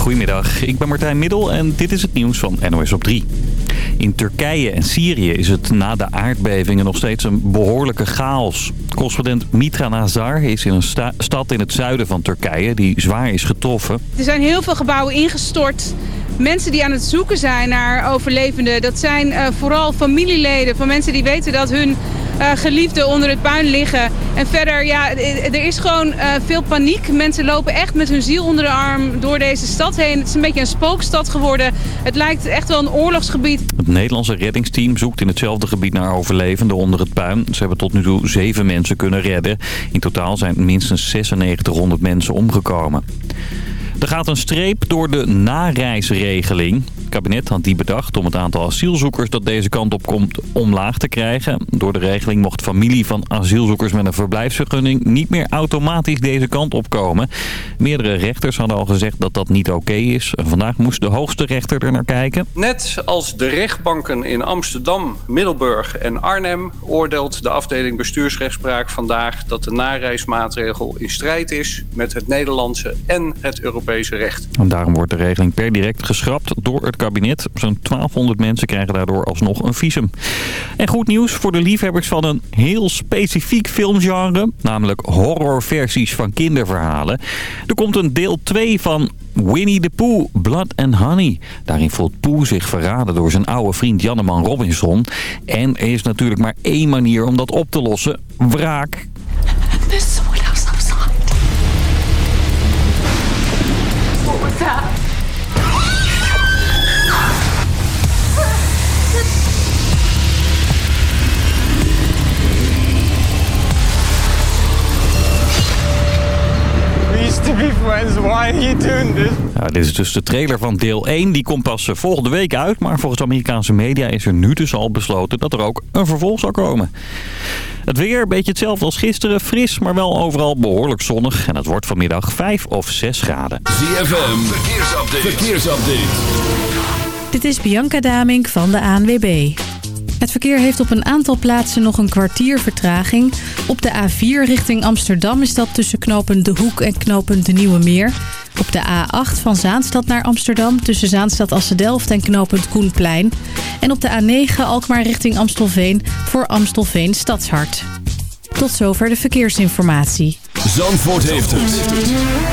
Goedemiddag, ik ben Martijn Middel en dit is het nieuws van NOS op 3. In Turkije en Syrië is het na de aardbevingen nog steeds een behoorlijke chaos. Correspondent Mitra Nazar is in een stad in het zuiden van Turkije die zwaar is getroffen. Er zijn heel veel gebouwen ingestort. Mensen die aan het zoeken zijn naar overlevenden, dat zijn uh, vooral familieleden van mensen die weten dat hun geliefden onder het puin liggen. En verder, ja, er is gewoon uh, veel paniek. Mensen lopen echt met hun ziel onder de arm door deze stad heen. Het is een beetje een spookstad geworden. Het lijkt echt wel een oorlogsgebied. Het Nederlandse reddingsteam zoekt in hetzelfde gebied naar overlevenden onder het puin. Ze hebben tot nu toe zeven mensen kunnen redden. In totaal zijn minstens 9600 mensen omgekomen. Er gaat een streep door de nareisregeling. Kabinet had die bedacht om het aantal asielzoekers dat deze kant op komt omlaag te krijgen. Door de regeling mocht familie van asielzoekers met een verblijfsvergunning niet meer automatisch deze kant op komen. Meerdere rechters hadden al gezegd dat dat niet oké is. Vandaag moest de hoogste rechter er naar kijken. Net als de rechtbanken in Amsterdam, Middelburg en Arnhem oordeelt de afdeling bestuursrechtspraak vandaag dat de nareismaatregel in strijd is met het Nederlandse en het Europese recht. En daarom wordt de regeling per direct geschrapt door het kabinet. Zo'n 1200 mensen krijgen daardoor alsnog een visum. En goed nieuws voor de liefhebbers van een heel specifiek filmgenre. Namelijk horrorversies van kinderverhalen. Er komt een deel 2 van Winnie the Pooh, Blood and Honey. Daarin voelt Pooh zich verraden door zijn oude vriend Janneman Robinson. En er is natuurlijk maar één manier om dat op te lossen. Wraak. to Why are you doing this? Ja, dit is dus de trailer van deel 1. Die komt pas eh, volgende week uit. Maar volgens Amerikaanse media is er nu dus al besloten dat er ook een vervolg zal komen. Het weer, een beetje hetzelfde als gisteren. Fris, maar wel overal behoorlijk zonnig. En het wordt vanmiddag 5 of 6 graden. ZFM, verkeersupdate. verkeersupdate. Dit is Bianca Damink van de ANWB. Het verkeer heeft op een aantal plaatsen nog een kwartier vertraging. Op de A4 richting Amsterdam is dat tussen knooppunt De Hoek en knooppunt De Nieuwe Meer. Op de A8 van Zaanstad naar Amsterdam tussen Zaanstad Assedelft en knooppunt Koenplein. En op de A9 Alkmaar richting Amstelveen voor Amstelveen Stadshart. Tot zover de verkeersinformatie. Zandvoort heeft het.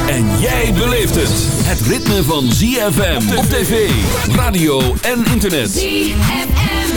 En jij beleeft het. Het ritme van ZFM op tv, radio en internet. ZFM.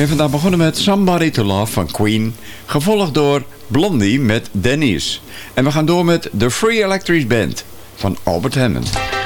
We ben vandaag begonnen met Somebody to Love van Queen. Gevolgd door Blondie met Dennis. En we gaan door met The Free Electric Band van Albert Hammond.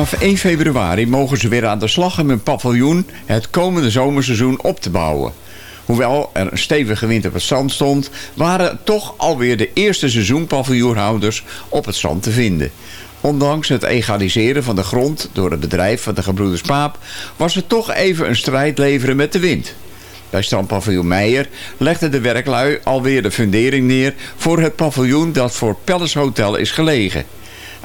Vanaf 1 februari mogen ze weer aan de slag om hun paviljoen het komende zomerseizoen op te bouwen. Hoewel er een stevige wind op het strand stond, waren toch alweer de eerste seizoenpaviljoenhouders op het strand te vinden. Ondanks het egaliseren van de grond door het bedrijf van de gebroeders Paap... was het toch even een strijd leveren met de wind. Bij strandpaviljoen Meijer legde de werklui alweer de fundering neer... voor het paviljoen dat voor Palace Hotel is gelegen.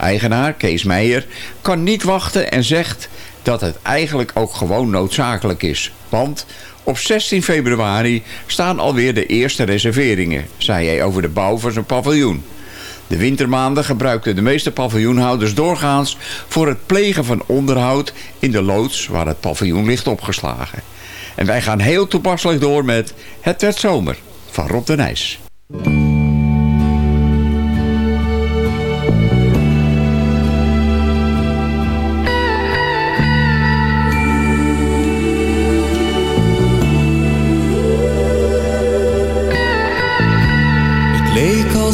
Eigenaar Kees Meijer kan niet wachten en zegt dat het eigenlijk ook gewoon noodzakelijk is. Want op 16 februari staan alweer de eerste reserveringen, zei hij over de bouw van zijn paviljoen. De wintermaanden gebruikten de meeste paviljoenhouders doorgaans voor het plegen van onderhoud in de loods waar het paviljoen ligt opgeslagen. En wij gaan heel toepasselijk door met Het werd zomer van Rob de Nijs.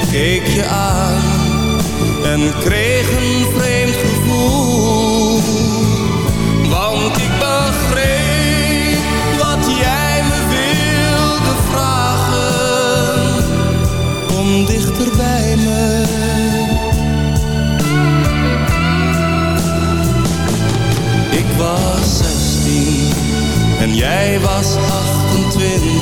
Ik keek je aan en kreeg een vreemd gevoel. Want ik begreep wat jij me wilde vragen. Kom dichter bij me. Ik was 16 en jij was 28.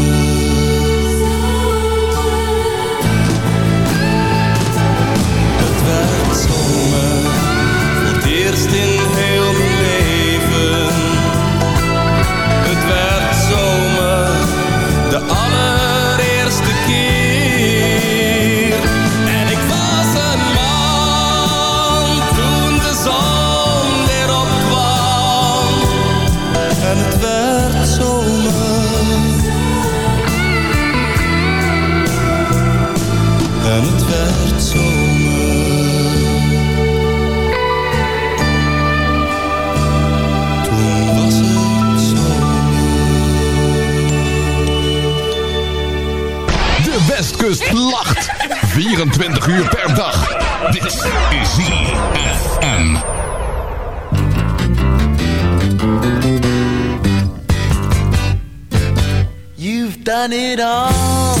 24 uur per dag. Dit is ZFM. You've done it all.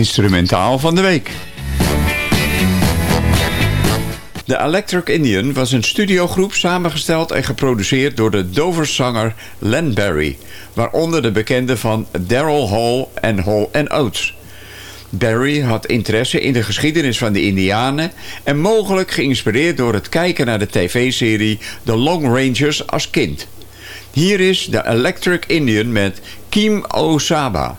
Instrumentaal van de week. De Electric Indian was een studiogroep samengesteld en geproduceerd door de Dover-zanger Len Barry, waaronder de bekende van Daryl Hall en Hall Oates. Barry had interesse in de geschiedenis van de Indianen en mogelijk geïnspireerd door het kijken naar de tv-serie The Long Rangers als kind. Hier is de Electric Indian met Kim Osaba.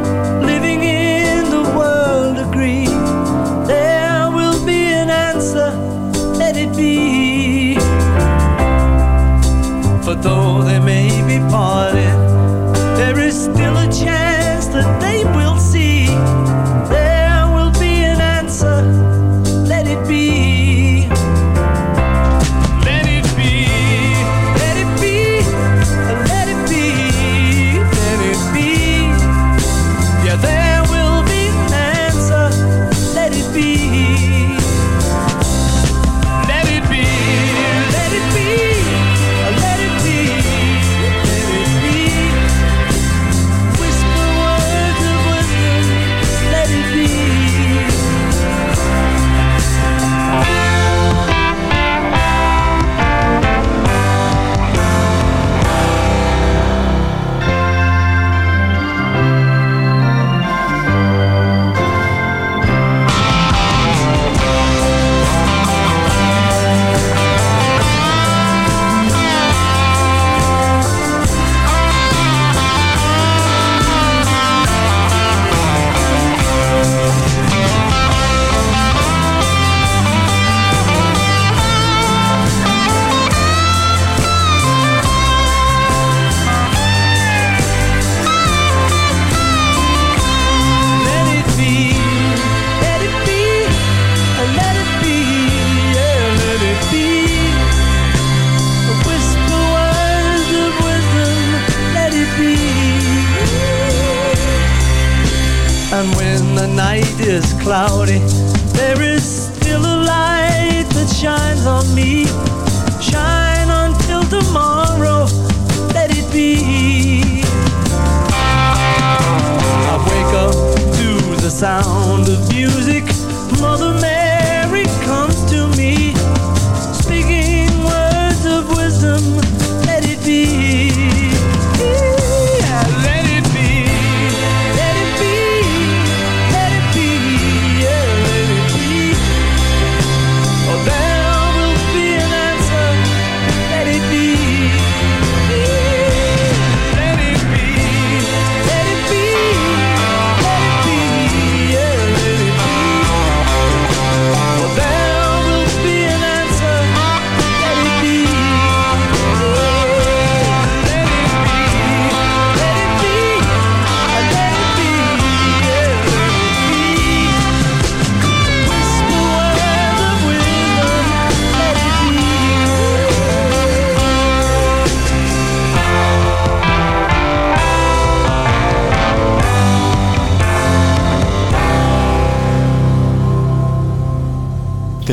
cloudy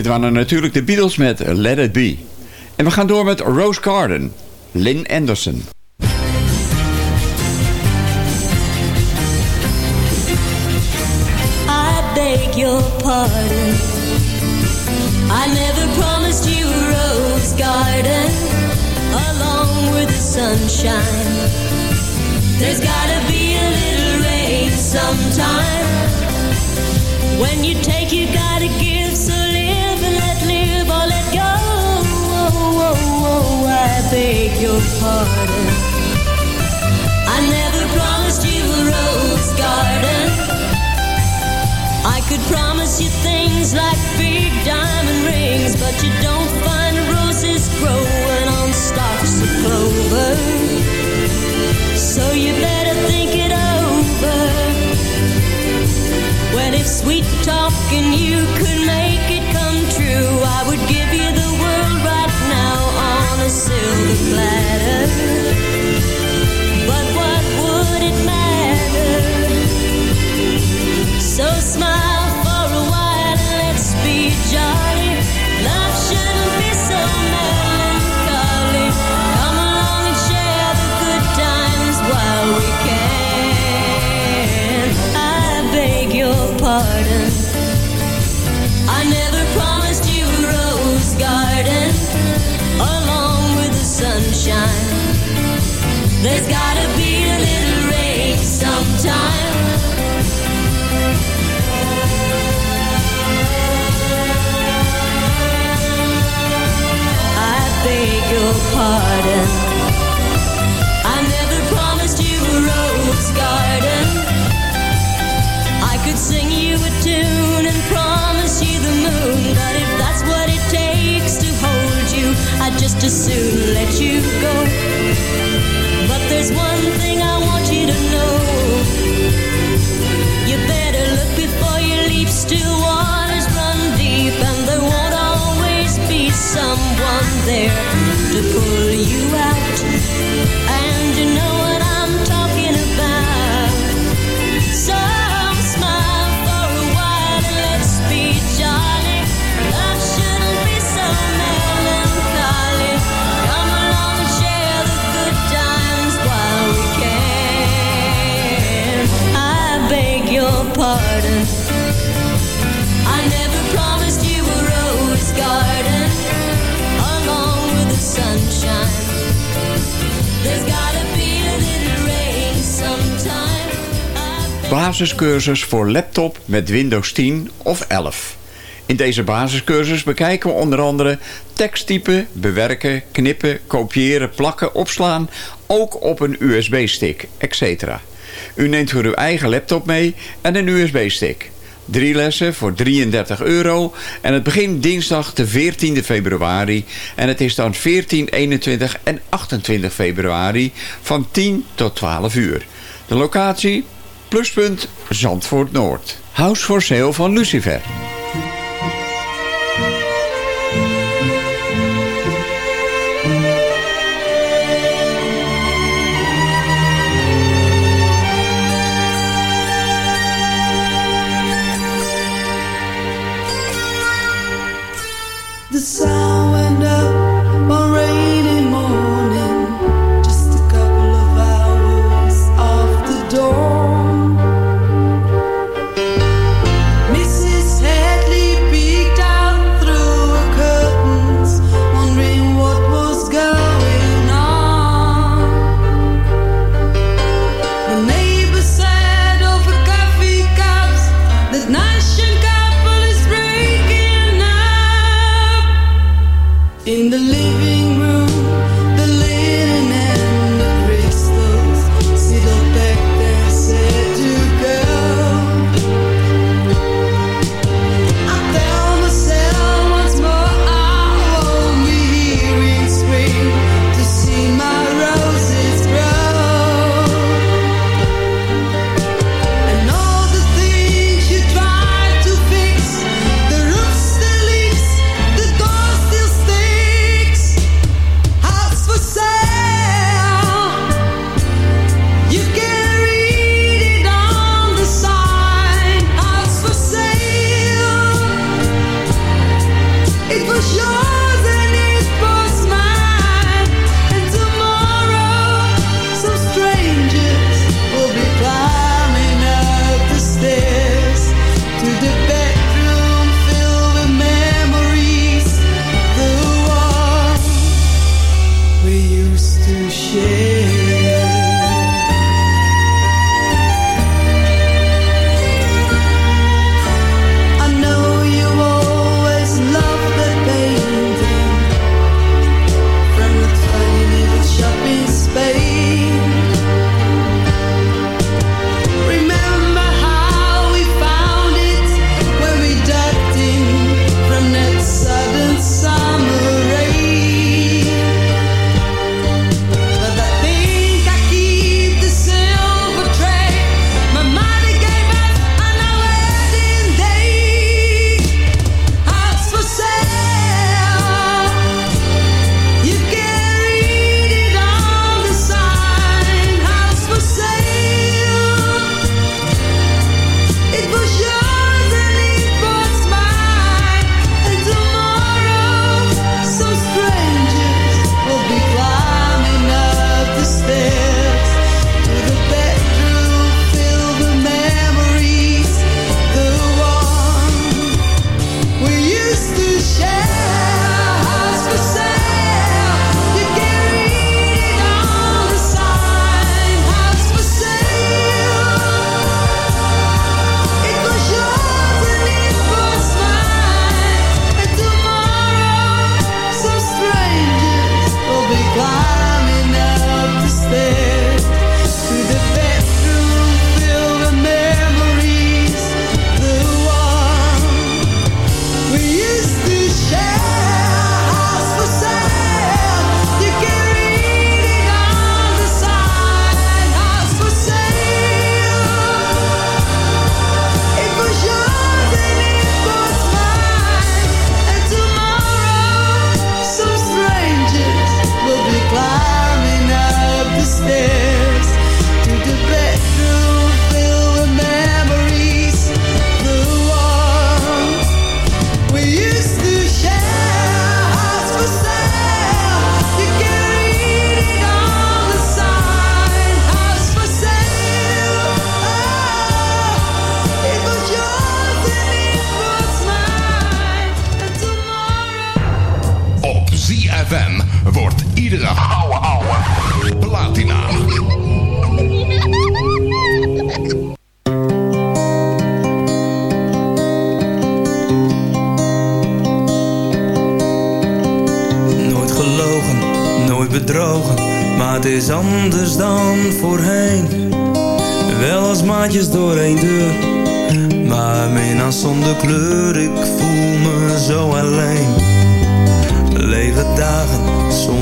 waren natuurlijk de Beatles met Let It Be. En we gaan door met Rose Garden, Lynn Anderson. I beg your pardon I never promised you rose garden Along with the sunshine There's gotta be a little rain sometime When you take you gotta give beg your pardon. I never promised you a rose garden. I could promise you things like big diamond rings, but you don't find roses growing on stalks of clover. So you better think it over. Well, if sweet talking you could make it. glad. just as soon let you go. But there's one. basiscursus voor laptop met Windows 10 of 11. In deze basiscursus bekijken we onder andere teksttypen, bewerken, knippen, kopiëren, plakken, opslaan, ook op een USB-stick, etc. U neemt voor uw eigen laptop mee en een USB-stick. Drie lessen voor 33 euro. En het begint dinsdag de 14e februari. En het is dan 14, 21 en 28 februari van 10 tot 12 uur. De locatie Pluspunt Zandvoort Noord. House for Sale van Lucifer. Wordt iedere ouwe ouwe platina. Nooit gelogen, nooit bedrogen, maar het is anders dan voorheen. Wel als maatjes door één deur, maar mina zonder kleur, ik voel me zo alleen. Lege dagen,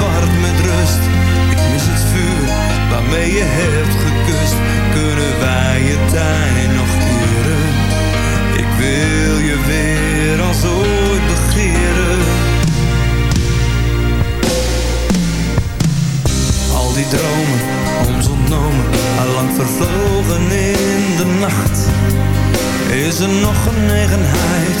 verward met rust. Ik mis het vuur waarmee je hebt gekust. Kunnen wij je tijd nog keren? Ik wil je weer als ooit begeren. Al die dromen, ons ontnomen, allang vervlogen in de nacht. Is er nog genegenheid?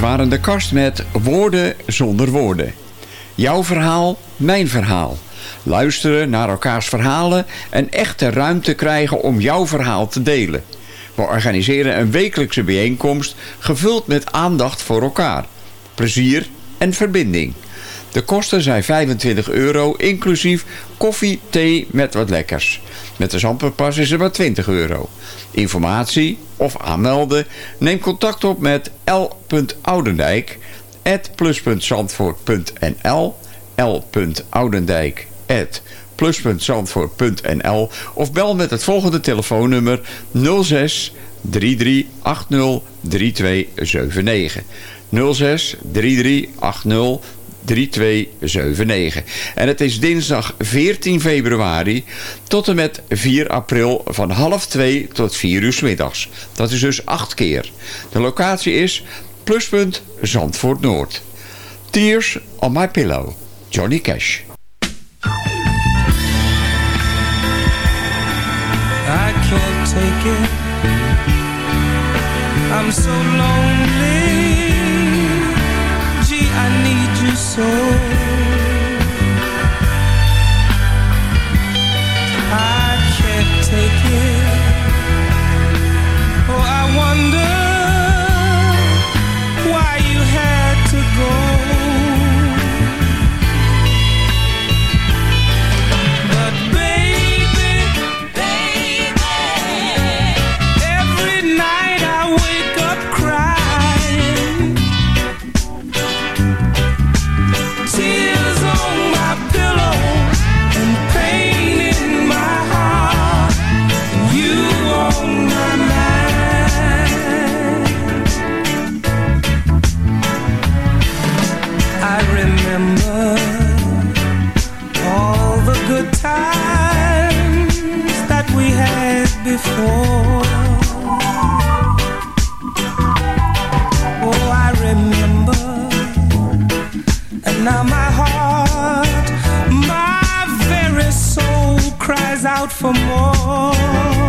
Dit waren de kast met Woorden zonder woorden. Jouw verhaal, mijn verhaal. Luisteren naar elkaars verhalen en echte ruimte krijgen om jouw verhaal te delen. We organiseren een wekelijkse bijeenkomst gevuld met aandacht voor elkaar. Plezier en verbinding. De kosten zijn 25 euro, inclusief koffie, thee met wat lekkers. Met de Zandvoortpas is het maar 20 euro. Informatie of aanmelden? Neem contact op met l.oudendijk plus.zandvoort.nl l.oudendijk plus.zandvoort.nl of bel met het volgende telefoonnummer 06 3380 3279 06 3380 3279. En het is dinsdag 14 februari tot en met 4 april van half 2 tot 4 uur middags. Dat is dus 8 keer. De locatie is Pluspunt Zandvoort Noord. Tears on my pillow. Johnny Cash. I can't take it. I'm so lonely. soul good times that we had before. Oh, I remember, and now my heart, my very soul cries out for more.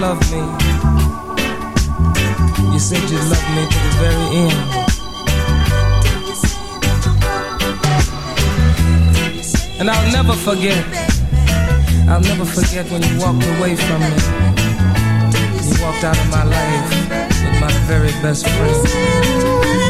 Love me. You said you'd love me to the very end. And I'll never forget. I'll never forget when you walked away from me. You walked out of my life with my very best friend.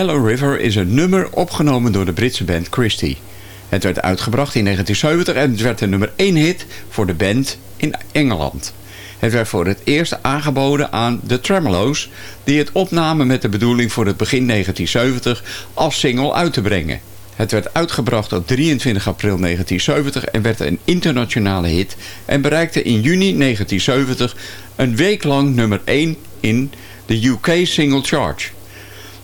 Yellow River is een nummer opgenomen door de Britse band Christie. Het werd uitgebracht in 1970 en het werd een nummer 1 hit voor de band in Engeland. Het werd voor het eerst aangeboden aan The Tremolo's, die het opnamen met de bedoeling voor het begin 1970 als single uit te brengen. Het werd uitgebracht op 23 april 1970 en werd een internationale hit en bereikte in juni 1970 een week lang nummer 1 in de UK Single Charge.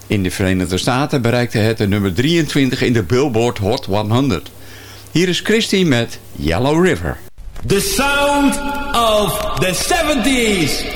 In de Verenigde Staten bereikte het de nummer 23 in de Billboard Hot 100. Hier is Christie met Yellow River. The sound of the 70s.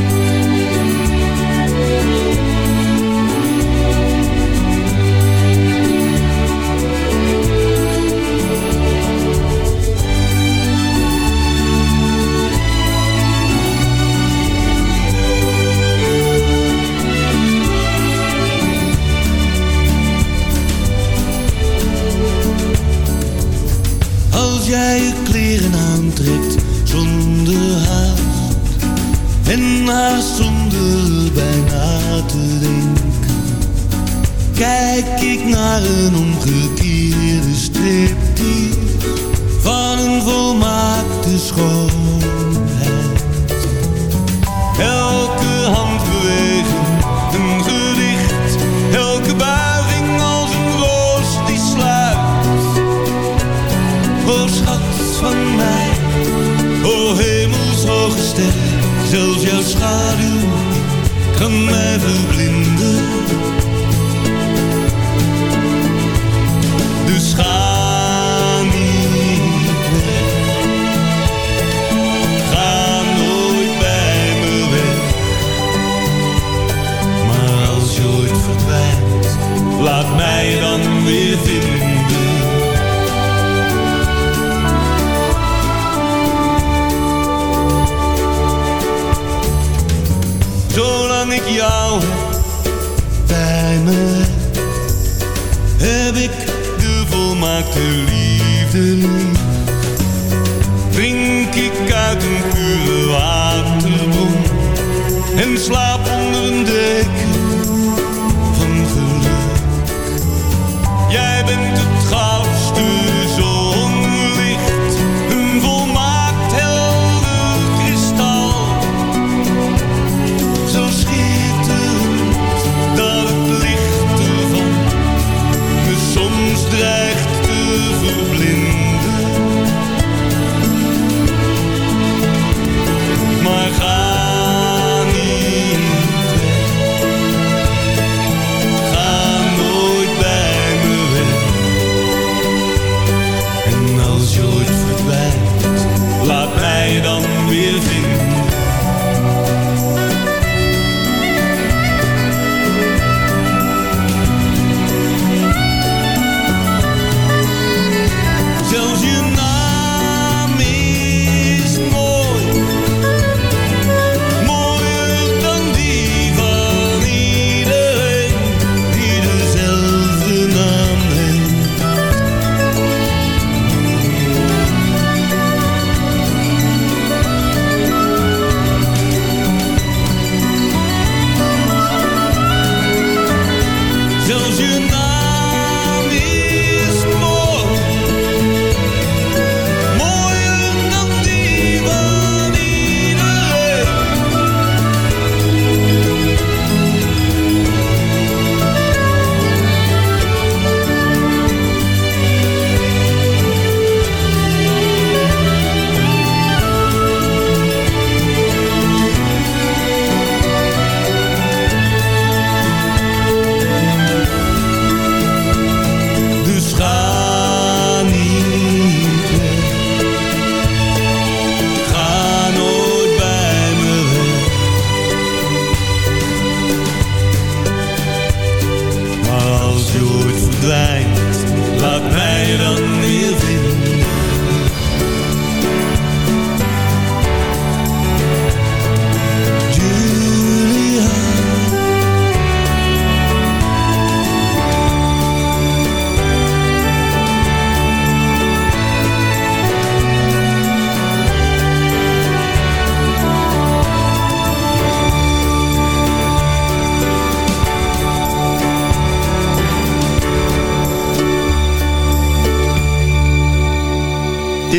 verdwijnt. Laat mij dan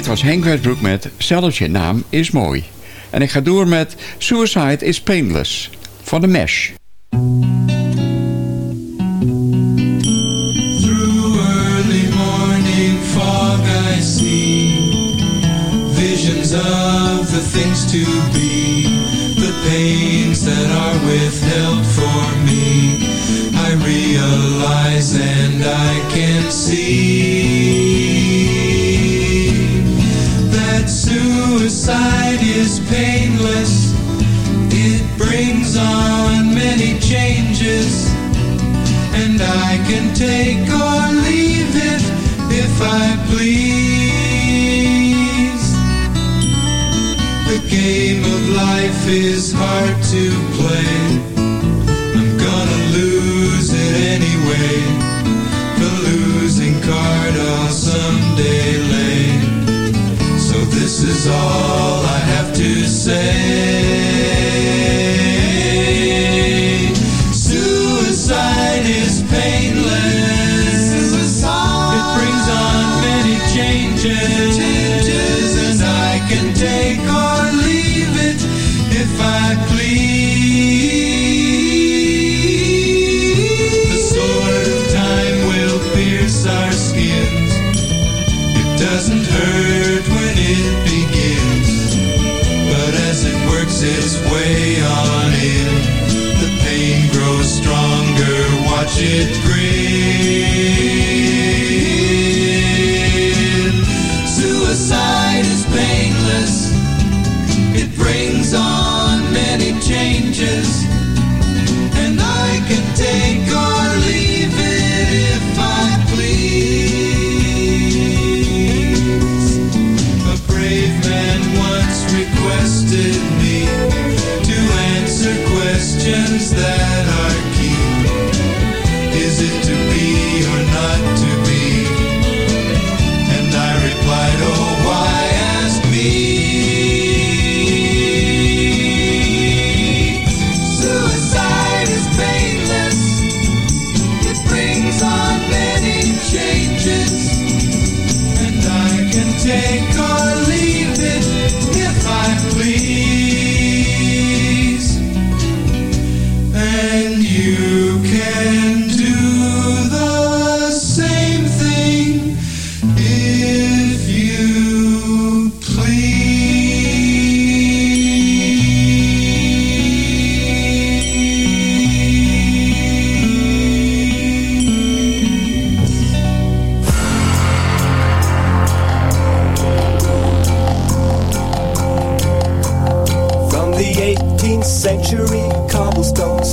Dit was Henk Westbroek met Zelfs je naam is mooi. En ik ga door met Suicide is Painless van de Mesh. Through early morning fog I see Visions of the things to be The pains that are withheld for me I realize and I can see Suicide is painless. It brings on many changes. And I can take or leave it if I please. The game of life is hard to play. Is all I have to say. Suicide is painless. It brings on many changes. And I can take or leave it if I please. The sword of time will pierce our skins. It doesn't hurt its way on in, the pain grows stronger. Watch it grin.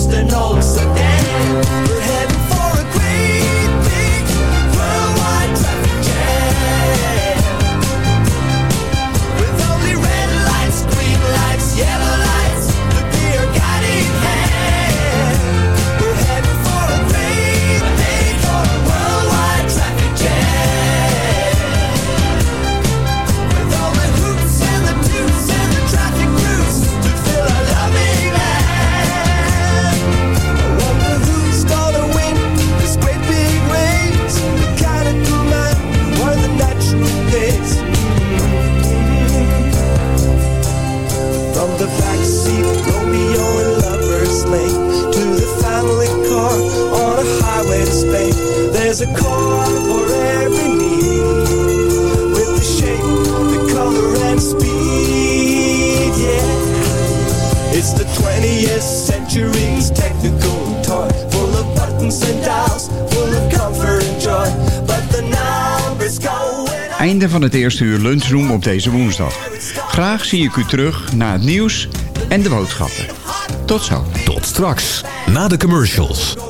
Just an old century's technical toy, full of buttons and dials, full of comfort and joy. But the numbers go. Einde van het eerste uur lunchroom op deze woensdag. Graag zie ik u terug na het nieuws en de boodschappen. Tot zo. Tot straks, na de commercials.